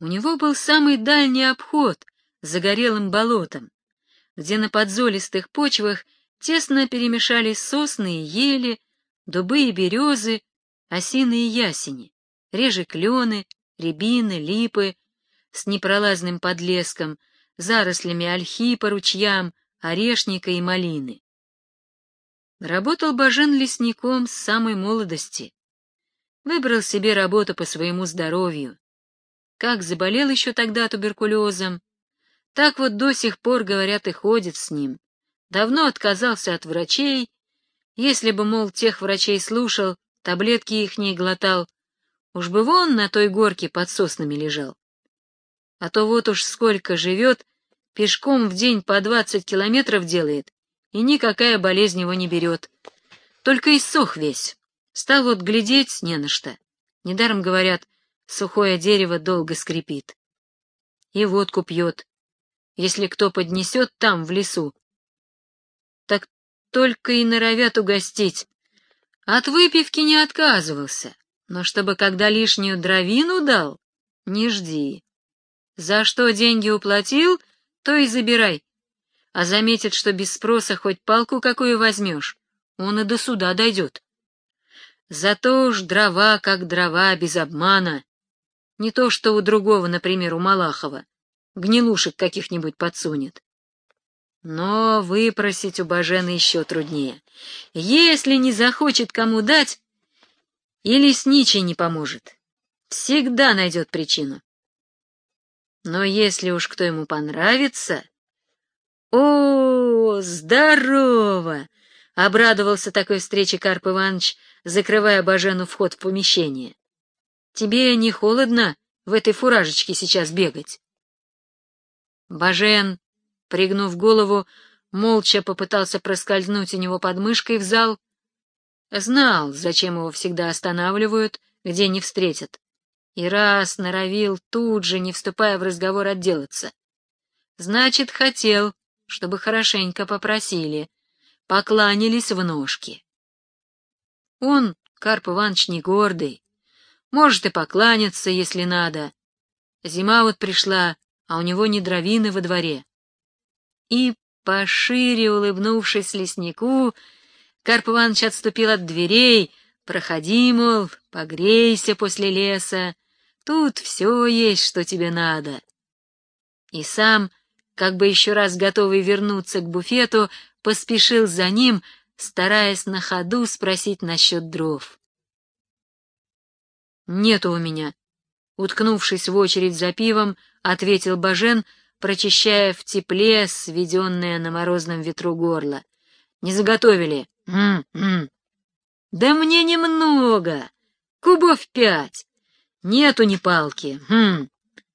У него был самый дальний обход загорелым болотом, где на подзолистых почвах тесно перемешались сосны и ели, дубы и березы, осины и ясени, реже клены, рябины, липы, с непролазным подлеском, зарослями ольхи по ручьям, орешника и малины. Работал Бажен лесником с самой молодости. Выбрал себе работу по своему здоровью. Как заболел еще тогда туберкулезом, так вот до сих пор, говорят, и ходит с ним. Давно отказался от врачей. Если бы, мол, тех врачей слушал, таблетки их не глотал, уж бы вон на той горке под соснами лежал. А то вот уж сколько живет, пешком в день по двадцать километров делает, и никакая болезнь его не берет. Только иссох весь. Стал вот глядеть не на что. Недаром говорят, сухое дерево долго скрипит. И водку пьет. Если кто поднесет там, в лесу, так только и норовят угостить. От выпивки не отказывался, но чтобы когда лишнюю дровину дал, не жди. За что деньги уплатил, то и забирай. А заметит, что без спроса хоть палку какую возьмешь, он и до суда дойдет. Зато уж дрова как дрова, без обмана. Не то, что у другого, например, у Малахова. Гнилушек каких-нибудь подсунет. Но выпросить у Бажена еще труднее. Если не захочет кому дать, и лесничий не поможет. Всегда найдет причину. Но если уж кто ему понравится... О, здорово! — обрадовался такой встрече Карп Иванович, закрывая Бажену вход в помещение. — Тебе не холодно в этой фуражечке сейчас бегать? Бажен, пригнув голову, молча попытался проскользнуть у него под мышкой в зал. Знал, зачем его всегда останавливают, где не встретят. И раз норовил тут же, не вступая в разговор, отделаться. Значит, хотел, чтобы хорошенько попросили, покланялись в ножки. Он, Карп Иванович, не гордый, может и покланяться, если надо. Зима вот пришла, а у него не дровины во дворе. И, пошире улыбнувшись леснику, Карп Иванович отступил от дверей, проходи, мол, погрейся после леса, тут все есть, что тебе надо. И сам, как бы еще раз готовый вернуться к буфету, поспешил за ним, стараясь на ходу спросить насчет дров. «Нету у меня», — уткнувшись в очередь за пивом, ответил Бажен, прочищая в тепле сведенное на морозном ветру горло. «Не заготовили?» «М-м-м». «Да мне немного, кубов пять. Нету ни палки. Хм.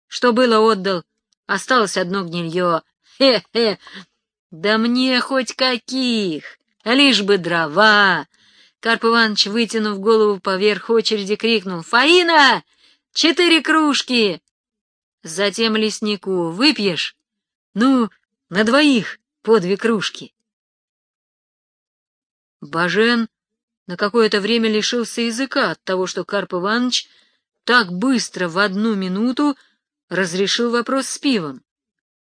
Что было, отдал. Осталось одно гнилье. Хе-хе. Да мне хоть каких, лишь бы дрова. Карп Иванович, вытянув голову поверх очереди, крикнул «Фаина! Четыре кружки!» Затем леснику «Выпьешь? Ну, на двоих по две кружки!» Бажен на какое-то время лишился языка от того, что Карп Иванович так быстро в одну минуту разрешил вопрос с пивом,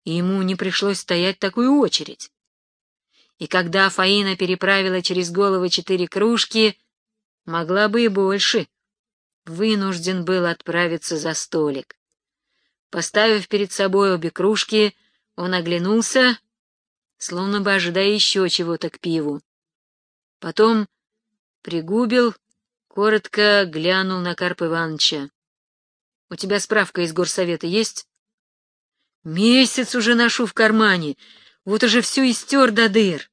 и ему не пришлось стоять такую очередь. И когда Фаина переправила через головы четыре кружки, могла бы и больше, вынужден был отправиться за столик. Поставив перед собой обе кружки, он оглянулся, словно бы ожидая еще чего-то к пиву. Потом пригубил коротко глянул на Карпа Ивановича. — У тебя справка из горсовета есть? — Месяц уже ношу в кармане, вот уже всю истер до дыр.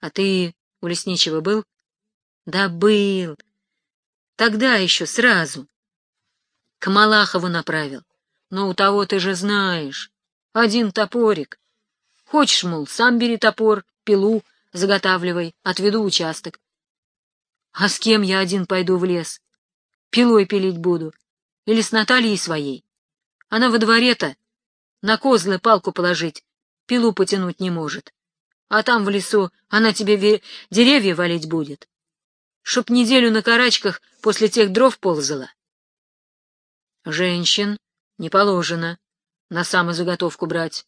А ты у лесничего был? — Да был. Тогда еще сразу. К Малахову направил. Но у того ты же знаешь. Один топорик. Хочешь, мол, сам бери топор, пилу, заготавливай, отведу участок. А с кем я один пойду в лес? Пилой пилить буду. Или с Натальей своей. Она во дворе-то на козлы палку положить, пилу потянуть не может. А там в лесу она тебе деревья валить будет. Чтоб неделю на карачках после тех дров ползала. Женщин Не положено. На самозаготовку брать.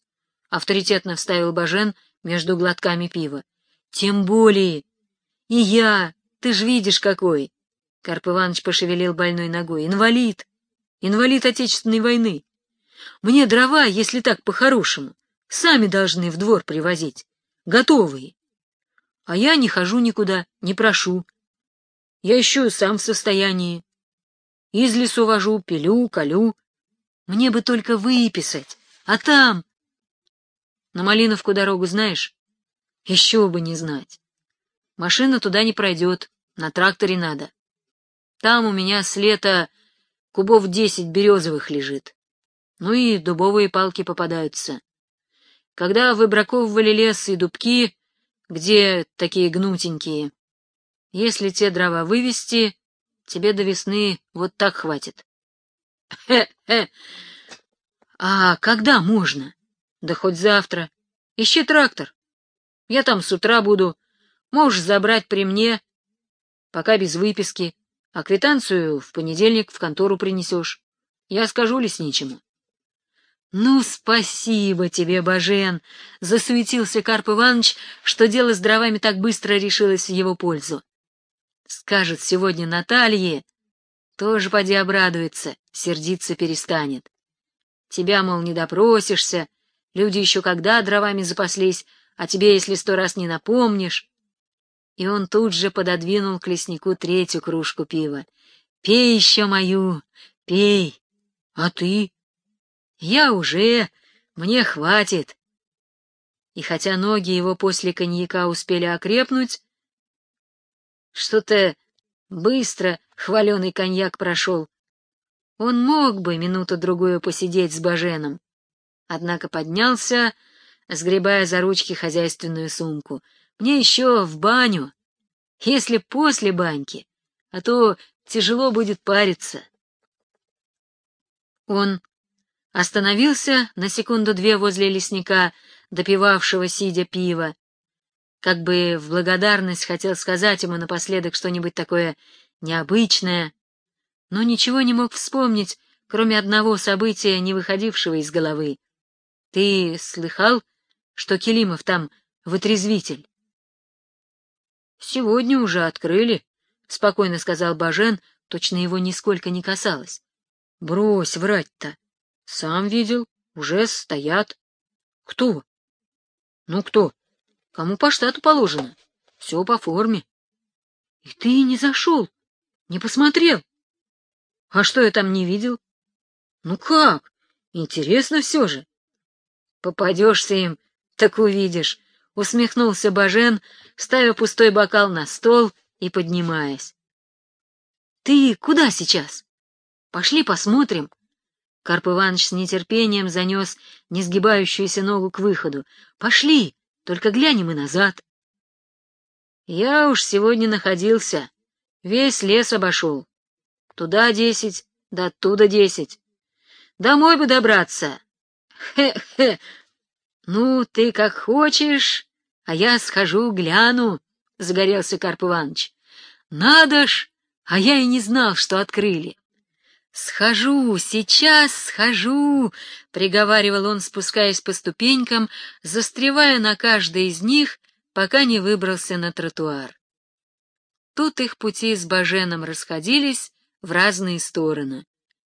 Авторитетно вставил Бажен между глотками пива. Тем более. И я. Ты ж видишь, какой. Карп Иванович пошевелил больной ногой. Инвалид. Инвалид Отечественной войны. Мне дрова, если так по-хорошему, сами должны в двор привозить. Готовые. А я не хожу никуда, не прошу. Я еще сам в состоянии. Из лесу вожу, пилю, колю. Мне бы только выписать. А там... На Малиновку дорогу знаешь? Еще бы не знать. Машина туда не пройдет, на тракторе надо. Там у меня с лета кубов десять березовых лежит. Ну и дубовые палки попадаются. Когда выбраковывали лес и дубки, где такие гнутенькие, если те дрова вывести, тебе до весны вот так хватит. Хе-хе. А когда можно? Да хоть завтра. Ищи трактор. Я там с утра буду. Можешь забрать при мне, пока без выписки, а квитанцию в понедельник в контору принесешь. Я скажу лесничему. — Ну, спасибо тебе, Бажен! — засуетился Карп Иванович, что дело с дровами так быстро решилось в его пользу. Скажет сегодня Наталье, тоже поди обрадуется, сердиться перестанет. Тебя, мол, не допросишься, люди еще когда дровами запаслись, а тебе, если сто раз не напомнишь. И он тут же пододвинул к леснику третью кружку пива. «Пей еще мою, пей! А ты?» «Я уже, мне хватит!» И хотя ноги его после коньяка успели окрепнуть, что-то быстро хваленый коньяк прошел. Он мог бы минуту-другую посидеть с Баженом. Однако поднялся, сгребая за ручки хозяйственную сумку. Мне еще в баню. Если после баньки, а то тяжело будет париться. Он остановился на секунду-две возле лесника, допивавшего, сидя пива, как бы в благодарность хотел сказать ему напоследок что-нибудь такое необычное, но ничего не мог вспомнить, кроме одного события, не выходившего из головы. Ты слыхал, что Келимов там вытрезвитель? Сегодня уже открыли, — спокойно сказал Бажен, точно его нисколько не касалось. Брось врать-то. Сам видел, уже стоят. Кто? Ну кто? Кому по штату положено. Все по форме. И ты не зашел, не посмотрел. А что я там не видел? Ну как? Интересно все же. Попадешься им, так увидишь, — усмехнулся Бажен, ставя пустой бокал на стол и поднимаясь. — Ты куда сейчас? Пошли посмотрим. Карп Иванович с нетерпением занес несгибающуюся ногу к выходу. — Пошли! Только глянем и назад. Я уж сегодня находился, весь лес обошел. Туда десять, да оттуда десять. Домой бы добраться. Хе-хе. Ну, ты как хочешь, а я схожу, гляну, — загорелся Карп Иванович. Надо ж, а я и не знал, что открыли. «Схожу, сейчас схожу!» — приговаривал он, спускаясь по ступенькам, застревая на каждой из них, пока не выбрался на тротуар. Тут их пути с Баженом расходились в разные стороны.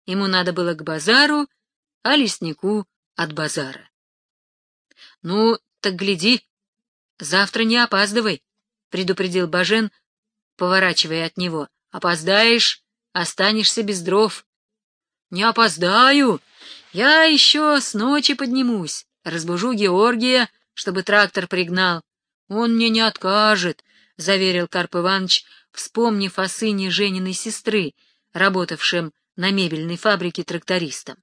Ему надо было к базару, а леснику — от базара. — Ну, так гляди, завтра не опаздывай, — предупредил Бажен, поворачивая от него. — Опоздаешь, останешься без дров. Не опоздаю. Я еще с ночи поднимусь, разбужу Георгия, чтобы трактор пригнал. Он мне не откажет, — заверил Карп Иванович, вспомнив о сыне Жениной сестры, работавшем на мебельной фабрике трактористом.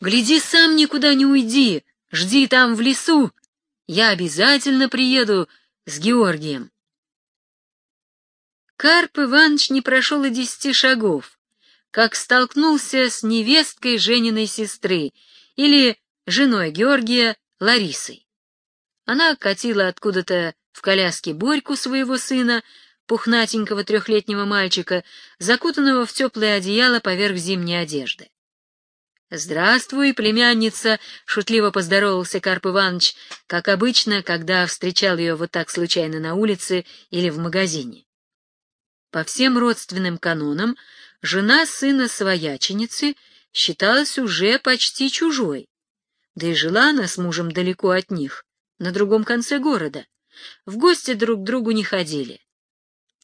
«Гляди, сам никуда не уйди, жди там в лесу. Я обязательно приеду с Георгием». Карп Иванович не прошел и десяти шагов, как столкнулся с невесткой Жениной сестры или женой Георгия Ларисой. Она катила откуда-то в коляске Борьку своего сына, пухнатенького трехлетнего мальчика, закутанного в теплое одеяло поверх зимней одежды. «Здравствуй, племянница!» — шутливо поздоровался Карп Иванович, как обычно, когда встречал ее вот так случайно на улице или в магазине. По всем родственным канонам жена сына свояченицы считалась уже почти чужой, да и жила она с мужем далеко от них, на другом конце города. В гости друг к другу не ходили.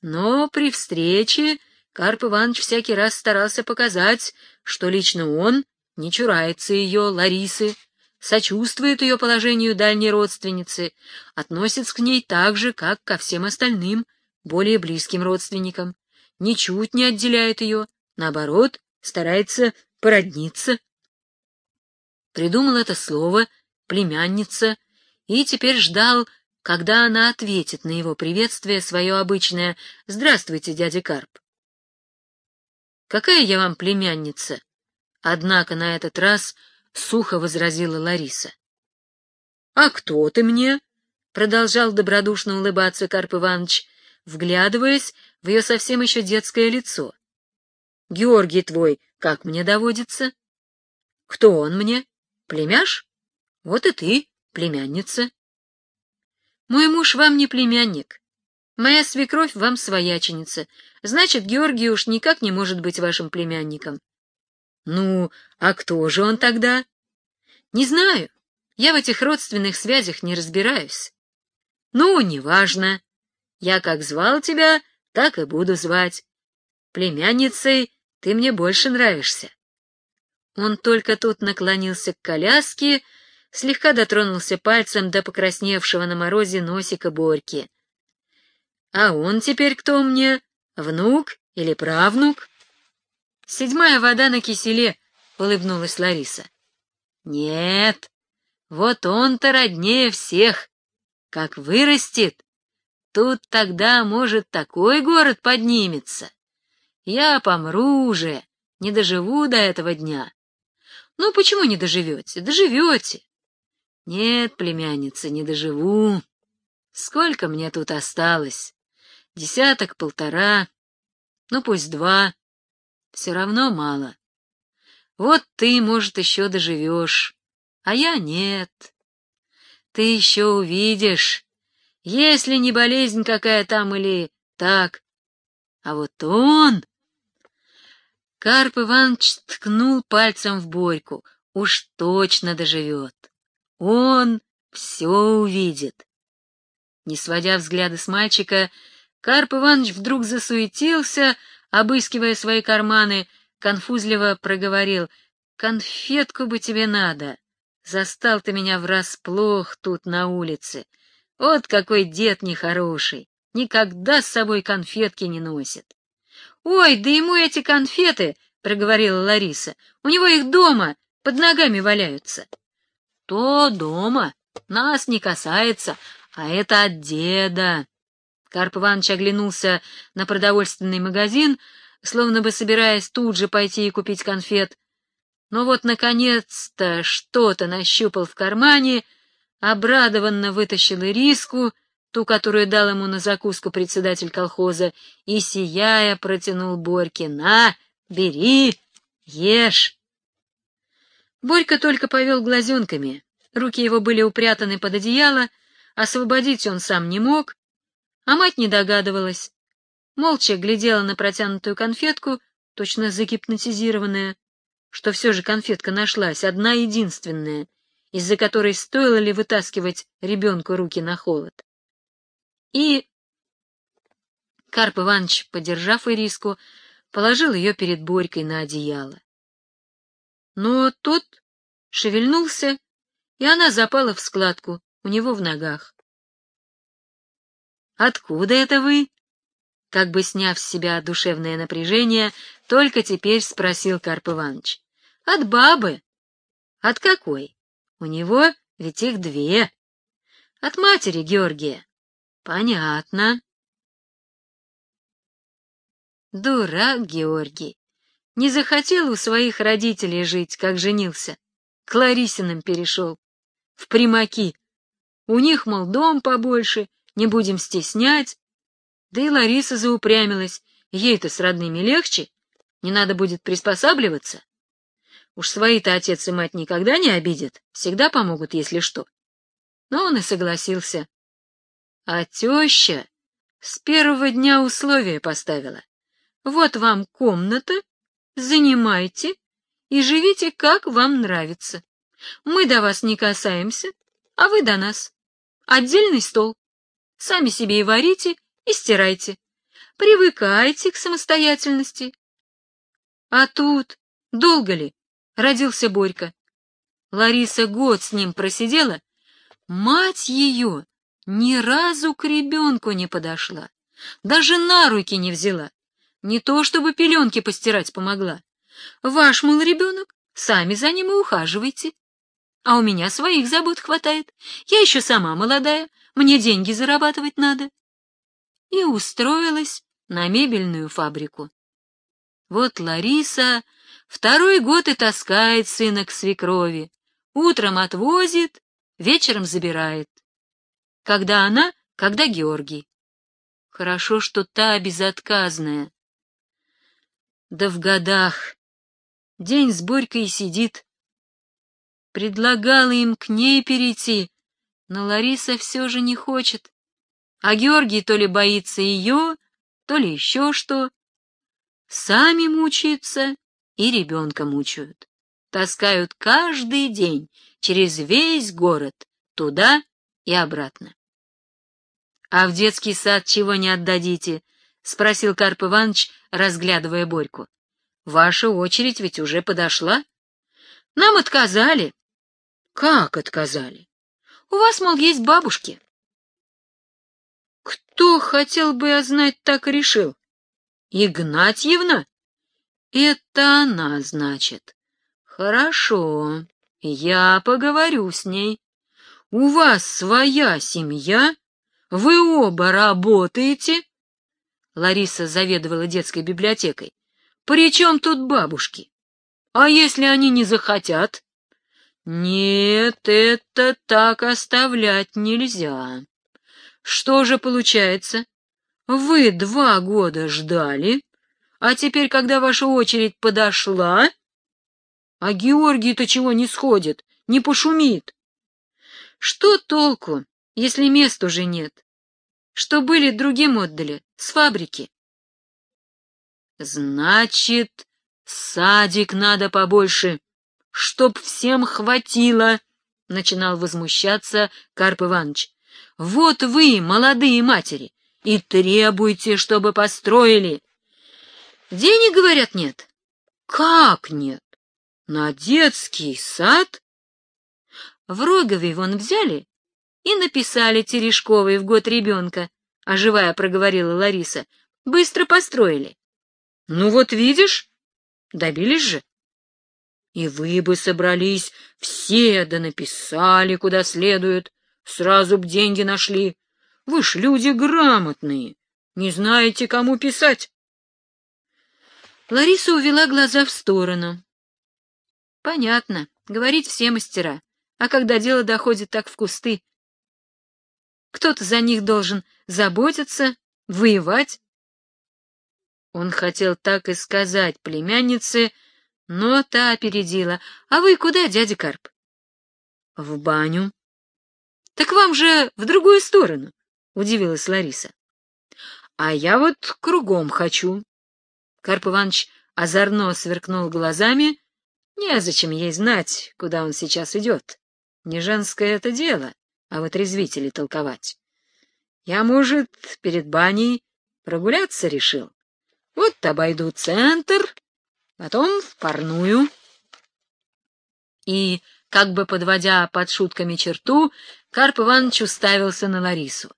Но при встрече Карп Иванович всякий раз старался показать, что лично он не чурается ее, Ларисы, сочувствует ее положению дальней родственницы, относится к ней так же, как ко всем остальным, более близким родственникам, ничуть не отделяет ее, наоборот, старается породниться. Придумал это слово «племянница» и теперь ждал, когда она ответит на его приветствие свое обычное «Здравствуйте, дядя Карп». «Какая я вам племянница?» Однако на этот раз сухо возразила Лариса. «А кто ты мне?» — продолжал добродушно улыбаться Карп Иванович, вглядываясь в ее совсем еще детское лицо. «Георгий твой, как мне доводится?» «Кто он мне? Племяш? Вот и ты, племянница». «Мой муж вам не племянник. Моя свекровь вам свояченица. Значит, Георгий уж никак не может быть вашим племянником. Ну, а кто же он тогда? Не знаю. Я в этих родственных связях не разбираюсь. Ну, неважно. Я как звал тебя, так и буду звать. Племянницей ты мне больше нравишься. Он только тут наклонился к коляске, слегка дотронулся пальцем до покрасневшего на морозе носика Борьки. А он теперь кто мне? Внук или правнук? Седьмая вода на киселе, — улыбнулась Лариса. Нет, вот он-то роднее всех. Как вырастет, тут тогда, может, такой город поднимется. Я помру уже, не доживу до этого дня. Ну, почему не доживете? Доживете. Нет, племянница, не доживу. Сколько мне тут осталось? Десяток-полтора, ну, пусть два все равно мало. Вот ты, может, еще доживешь, а я нет. Ты еще увидишь, если не болезнь какая там или так. А вот он... Карп Иванович ткнул пальцем в Борьку. Уж точно доживет. Он все увидит. Не сводя взгляда с мальчика, Карп Иванович вдруг засуетился, обыскивая свои карманы, конфузливо проговорил «Конфетку бы тебе надо. Застал ты меня врасплох тут на улице. Вот какой дед нехороший, никогда с собой конфетки не носит». «Ой, да ему эти конфеты!» — проговорила Лариса. «У него их дома, под ногами валяются». «То дома, нас не касается, а это от деда». Карп Иванович оглянулся на продовольственный магазин, словно бы собираясь тут же пойти и купить конфет. Но вот, наконец-то, что-то нащупал в кармане, обрадованно вытащил ириску, ту, которую дал ему на закуску председатель колхоза, и, сияя, протянул Борьке. «На, бери, ешь!» Борька только повел глазенками. Руки его были упрятаны под одеяло, освободить он сам не мог, а мать не догадывалась. Молча глядела на протянутую конфетку, точно загипнотизированная, что все же конфетка нашлась, одна единственная, из-за которой стоило ли вытаскивать ребенку руки на холод. И Карп Иванович, подержав ириску, положил ее перед Борькой на одеяло. Но тот шевельнулся, и она запала в складку у него в ногах. «Откуда это вы?» Как бы сняв с себя душевное напряжение, только теперь спросил Карп Иванович. «От бабы». «От какой? У него ведь их две». «От матери Георгия». «Понятно». Дурак Георгий. Не захотел у своих родителей жить, как женился. К Ларисиным перешел. В примаки. У них, мол, дом побольше, не будем стеснять. Да и Лариса заупрямилась, ей-то с родными легче, не надо будет приспосабливаться. Уж свои-то отец и мать никогда не обидят, всегда помогут, если что. Но он и согласился. А теща с первого дня условия поставила. Вот вам комната, занимайте и живите, как вам нравится. Мы до вас не касаемся, а вы до нас. Отдельный стол. Сами себе и варите, и стирайте. Привыкайте к самостоятельности. А тут долго ли родился Борька? Лариса год с ним просидела. Мать ее ни разу к ребенку не подошла, даже на руки не взяла. Не то чтобы пеленки постирать помогла. Ваш, мол, ребенок, сами за ним и ухаживайте. А у меня своих забот хватает. Я еще сама молодая, мне деньги зарабатывать надо. И устроилась на мебельную фабрику. Вот Лариса второй год и таскает сына к свекрови. Утром отвозит, вечером забирает. Когда она, когда Георгий. Хорошо, что та безотказная. Да в годах. День с Борькой сидит. Предлагала им к ней перейти, но Лариса все же не хочет. А Георгий то ли боится ее, то ли еще что. Сами мучаются и ребенка мучают. Таскают каждый день через весь город, туда и обратно. — А в детский сад чего не отдадите? — спросил Карп Иванович, разглядывая Борьку. — Ваша очередь ведь уже подошла. — Нам отказали. — Как отказали? — У вас, мол, есть бабушки. — Кто хотел бы я знать, так и решил? — Игнатьевна? — Это она, значит. — Хорошо, я поговорю с ней. У вас своя семья? Вы оба работаете? Лариса заведовала детской библиотекой. При чем тут бабушки? А если они не захотят? Нет, это так оставлять нельзя. Что же получается? Вы два года ждали, а теперь, когда ваша очередь подошла, а Георгий-то чего не сходит, не пошумит? Что толку, если мест уже нет? Что были, другим отдали, с фабрики. Значит, садик надо побольше, чтоб всем хватило, — начинал возмущаться Карп Иванович. Вот вы, молодые матери, и требуйте, чтобы построили. Денег, говорят, нет. Как нет? На детский сад? В Рогове вон взяли и написали Терешковой в год ребенка, оживая проговорила Лариса. Быстро построили. Ну вот видишь, добились же. И вы бы собрались все, да написали куда следует, сразу б деньги нашли. Вы ж люди грамотные, не знаете, кому писать. Лариса увела глаза в сторону. Понятно, говорить все мастера, а когда дело доходит так в кусты, кто-то за них должен заботиться, воевать. Он хотел так и сказать племяннице, но та опередила. — А вы куда, дядя Карп? — В баню. — Так вам же в другую сторону, — удивилась Лариса. — А я вот кругом хочу. Карп Иванович озорно сверкнул глазами. Незачем ей знать, куда он сейчас идет. Не женское это дело а вот резвители толковать. Я, может, перед баней прогуляться решил. Вот обойду центр, потом в парную. И, как бы подводя под шутками черту, Карп Иванович уставился на Ларису. —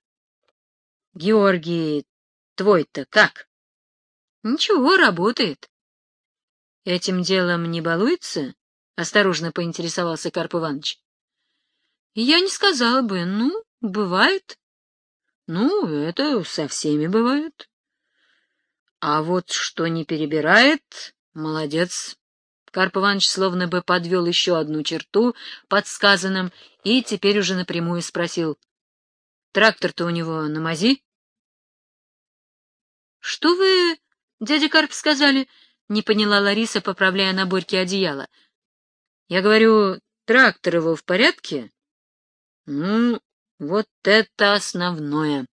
Георгий, твой-то как? — Ничего, работает. — Этим делом не балуется? — осторожно поинтересовался Карп Иванович. Я не сказала бы, ну, бывает. Ну, это со всеми бывает. А вот что не перебирает, молодец. Карп Иванович словно бы подвел еще одну черту под сказанным и теперь уже напрямую спросил. Трактор-то у него на мази? — Что вы, дядя Карп, сказали? — не поняла Лариса, поправляя на Борьке одеяло. Я говорю, трактор его в порядке? Ну, вот это основное.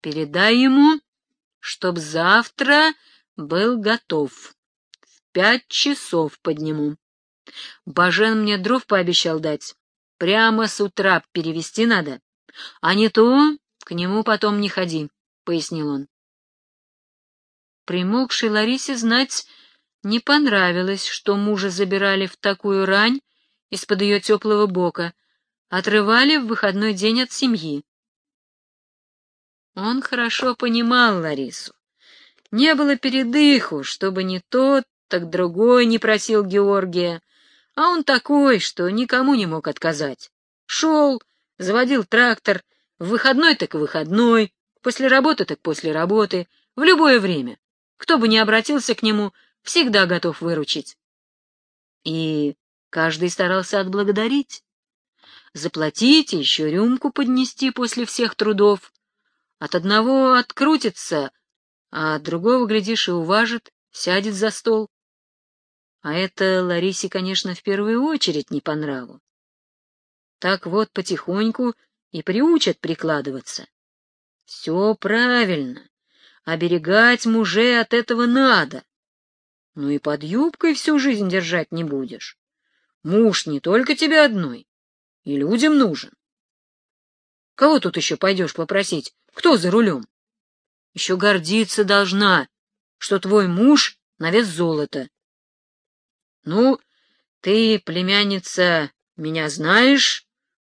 Передай ему, чтоб завтра был готов. В пять часов подниму. Бажен мне дров пообещал дать. Прямо с утра перевести надо. А не то к нему потом не ходи, — пояснил он. Примолкшей Ларисе знать не понравилось, что мужа забирали в такую рань из-под ее теплого бока, отрывали в выходной день от семьи. Он хорошо понимал Ларису. Не было передыху, чтобы не тот, так другой не просил Георгия, а он такой, что никому не мог отказать. Шел, заводил трактор, в выходной так в выходной, после работы так после работы, в любое время. Кто бы ни обратился к нему, всегда готов выручить. И каждый старался отблагодарить. Заплатить еще рюмку поднести после всех трудов. От одного открутится, а от другого, глядишь, и уважит, сядет за стол. А это Ларисе, конечно, в первую очередь не по нраву. Так вот потихоньку и приучат прикладываться. Все правильно. Оберегать мужей от этого надо. Ну и под юбкой всю жизнь держать не будешь. Муж не только тебе одной, и людям нужен. Кого тут еще пойдешь попросить? Кто за рулем? Еще гордиться должна, что твой муж на вес золота. Ну, ты, племянница, меня знаешь,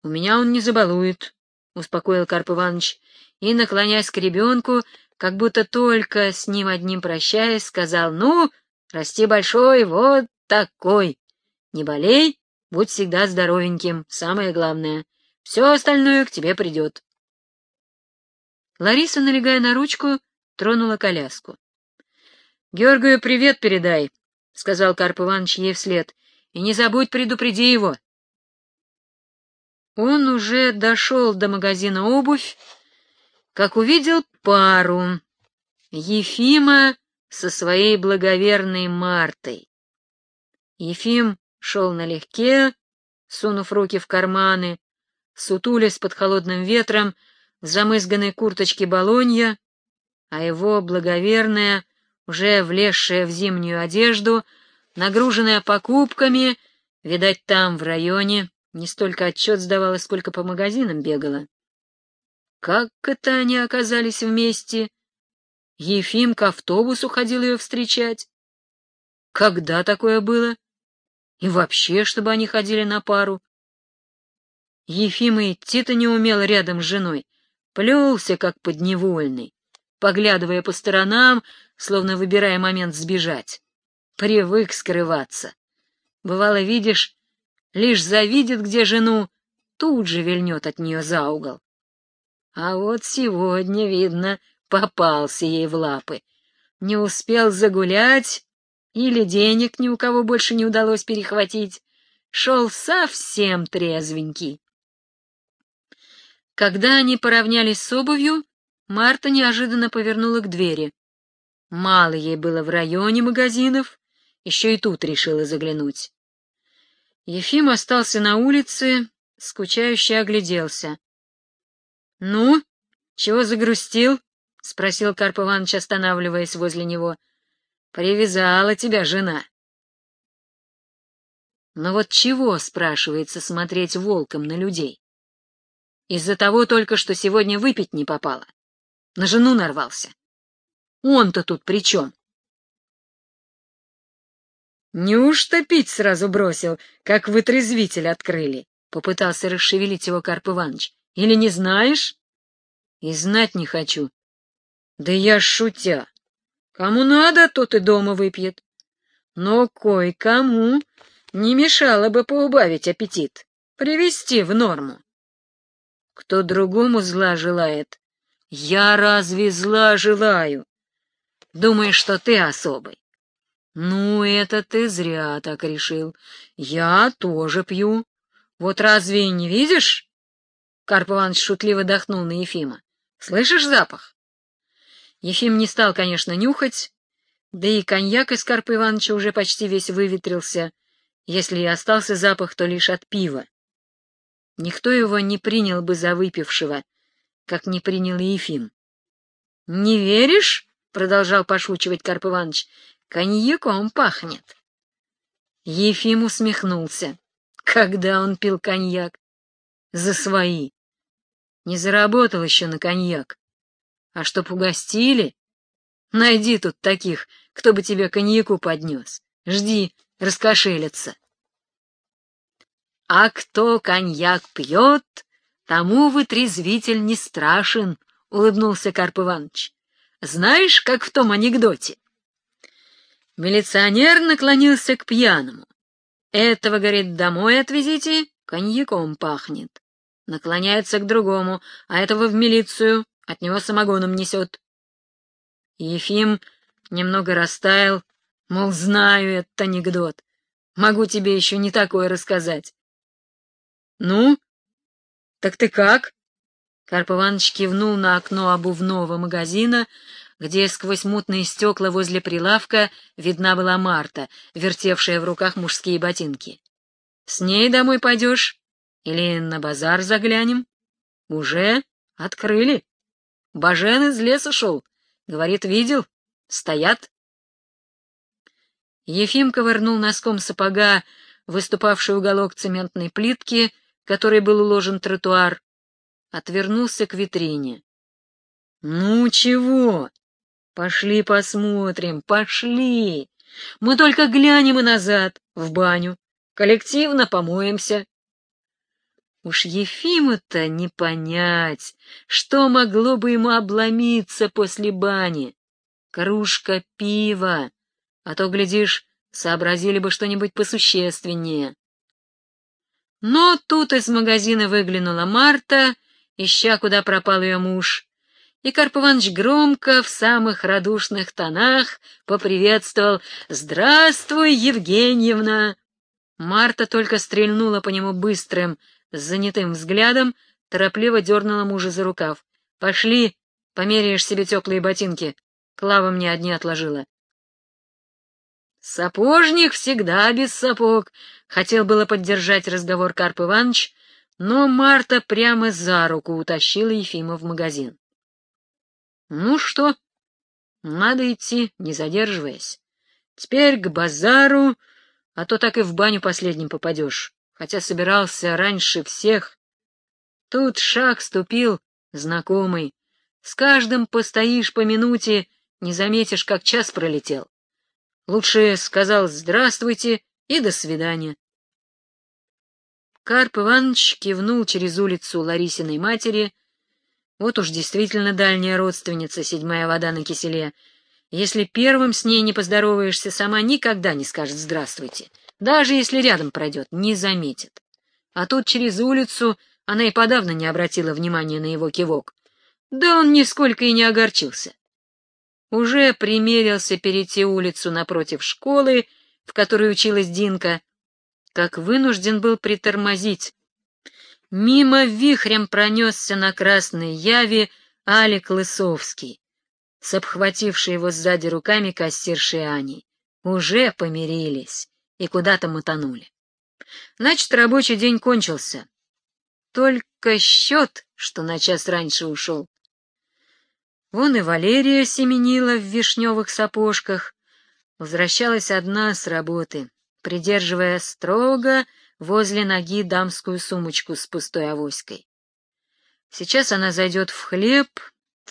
у меня он не забалует, — успокоил Карп Иванович, и, наклоняясь к ребенку, как будто только с ним одним прощаясь, сказал, «Ну, расти большой, вот такой. Не болей, будь всегда здоровеньким, самое главное. Все остальное к тебе придет». Лариса, налегая на ручку, тронула коляску. — Георгию привет передай, — сказал Карп Иванович ей вслед, — и не забудь предупреди его. Он уже дошел до магазина обувь, как увидел пару — Ефима со своей благоверной Мартой. Ефим шел налегке, сунув руки в карманы, сутулясь под холодным ветром, в замызганной курточке Болонья, а его благоверная, уже влезшая в зимнюю одежду, нагруженная покупками, видать, там, в районе, не столько отчет сдавала, сколько по магазинам бегала. Как это они оказались вместе? Ефим к автобусу ходил ее встречать. Когда такое было? И вообще, чтобы они ходили на пару? Ефим и идти-то не умел рядом с женой, плелся как подневольный, поглядывая по сторонам, словно выбирая момент сбежать. Привык скрываться. Бывало, видишь, лишь завидит где жену, тут же вильнет от нее за угол. А вот сегодня, видно, попался ей в лапы. Не успел загулять, или денег ни у кого больше не удалось перехватить, шел совсем трезвенький. Когда они поравнялись с обувью, Марта неожиданно повернула к двери. Мало ей было в районе магазинов, еще и тут решила заглянуть. Ефим остался на улице, скучающе огляделся. — Ну, чего загрустил? — спросил Карп Иванович, останавливаясь возле него. — Привязала тебя жена. Но вот чего, спрашивается, смотреть волком на людей? Из-за того только, что сегодня выпить не попало. На жену нарвался. Он-то тут при чем? Неужто пить сразу бросил, как вытрезвитель открыли? Попытался расшевелить его Карп Иванович. Или не знаешь? И знать не хочу. Да я шутя. Кому надо, тот и дома выпьет. Но кое-кому не мешало бы поубавить аппетит, привести в норму. Кто другому зла желает, я разве зла желаю? Думаешь, что ты особый? Ну, это ты зря так решил. Я тоже пью. Вот разве не видишь? Карп Иванович шутливо дохнул на Ефима. Слышишь запах? Ефим не стал, конечно, нюхать, да и коньяк из Карпа Ивановича уже почти весь выветрился, Если и остался запах, то лишь от пива. Никто его не принял бы за выпившего, как не принял и Ефим. — Не веришь? — продолжал пошучивать Карп Иванович. — Коньяком пахнет. Ефим усмехнулся. Когда он пил коньяк? За свои. Не заработал еще на коньяк. А чтоб угостили? Найди тут таких, кто бы тебе коньяку поднес. Жди, раскошелятся. А кто коньяк пьет, тому вытрезвитель не страшен, — улыбнулся Карп Иванович. Знаешь, как в том анекдоте? Милиционер наклонился к пьяному. Этого, говорит, домой отвезите, коньяком пахнет. Наклоняется к другому, а этого в милицию, от него самогоном несет. Ефим немного растаял, мол, знаю этот анекдот. Могу тебе еще не такое рассказать. Ну? Так ты как? Карп Иванович кивнул на окно обувного магазина, где сквозь мутные стекла возле прилавка видна была Марта, вертевшая в руках мужские ботинки. — С ней домой пойдешь? Или на базар заглянем? — Уже? Открыли. Бажен из леса шел. Говорит, видел? Стоят. Ефим ковырнул носком сапога выступавший уголок цементной плитки, которой был уложен тротуар, отвернулся к витрине. — Ну чего? Пошли посмотрим, пошли. Мы только глянем и назад, в баню. Коллективно помоемся. Уж Ефиму-то не понять, что могло бы ему обломиться после бани. Кружка пива, а то, глядишь, сообразили бы что-нибудь посущественнее. Но тут из магазина выглянула Марта, ища, куда пропал ее муж, и Карп Иванович громко, в самых радушных тонах, поприветствовал «Здравствуй, Евгеньевна!». Марта только стрельнула по нему быстрым, занятым взглядом, торопливо дернула мужа за рукав. «Пошли, померяешь себе теплые ботинки. Клава мне одни отложила». «Сапожник всегда без сапог», — хотел было поддержать разговор Карп Иванович, но Марта прямо за руку утащила Ефима в магазин. Ну что, надо идти, не задерживаясь. Теперь к базару, а то так и в баню последним попадешь, хотя собирался раньше всех. Тут шаг ступил знакомый. С каждым постоишь по минуте, не заметишь, как час пролетел. Лучше сказал «здравствуйте» и «до свидания». Карп Иванович кивнул через улицу Ларисиной матери, вот уж действительно дальняя родственница, седьмая вода на киселе. Если первым с ней не поздороваешься, сама никогда не скажет «здравствуйте». Даже если рядом пройдет, не заметит. А тут через улицу она и подавно не обратила внимания на его кивок. Да он нисколько и не огорчился. Уже примерился перейти улицу напротив школы, в которой училась Динка, как вынужден был притормозить, Мимо вихрем пронесся на красной яве Алик Лысовский, с обхватившей его сзади руками кассиршей Аней. Уже помирились и куда-то мотанули. Значит, рабочий день кончился. Только счет, что на час раньше ушел. Вон и Валерия семенила в вишневых сапожках, возвращалась одна с работы, придерживая строго возле ноги дамскую сумочку с пустой авоськой. Сейчас она зайдет в хлеб,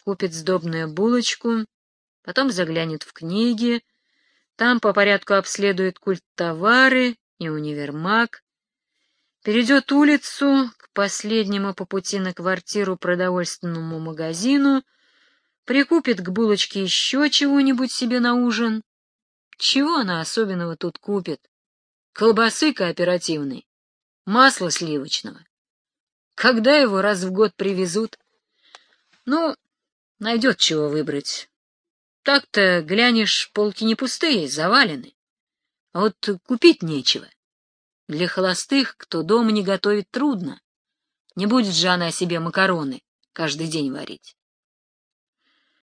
купит сдобную булочку, потом заглянет в книги, там по порядку обследует культ товары и универмаг, перейдет улицу к последнему по пути на квартиру продовольственному магазину, прикупит к булочке еще чего-нибудь себе на ужин. Чего она особенного тут купит? Колбасы кооперативной, масла сливочного. Когда его раз в год привезут? Ну, найдет чего выбрать. Так-то, глянешь, полки не пустые, завалены. А вот купить нечего. Для холостых, кто дома не готовит, трудно. Не будет же она себе макароны каждый день варить.